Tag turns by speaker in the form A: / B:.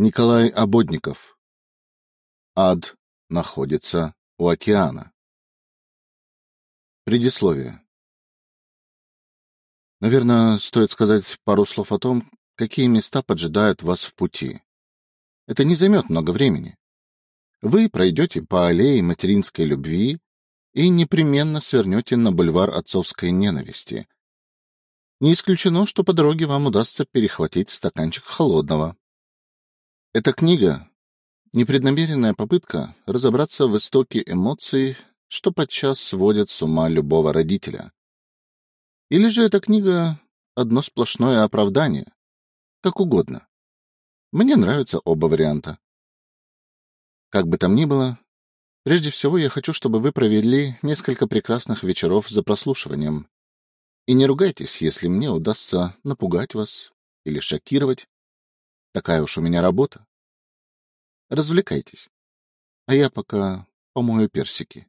A: Николай Ободников. Ад находится у океана. Предисловие. Наверное, стоит сказать пару слов о том, какие места поджидают вас в пути. Это не займет много времени. Вы пройдете по аллее материнской любви и непременно свернете на бульвар отцовской ненависти. Не исключено, что по дороге вам удастся перехватить стаканчик холодного. Эта книга — непреднамеренная попытка разобраться в истоке эмоций, что подчас сводят с ума любого родителя. Или же эта книга — одно сплошное оправдание. Как угодно. Мне нравятся оба варианта. Как бы там ни было, Прежде всего, я хочу, чтобы вы провели несколько прекрасных вечеров за прослушиванием. И не ругайтесь, если мне удастся напугать вас или шокировать. Такая уж у меня работа. Развлекайтесь. А я пока помою персики.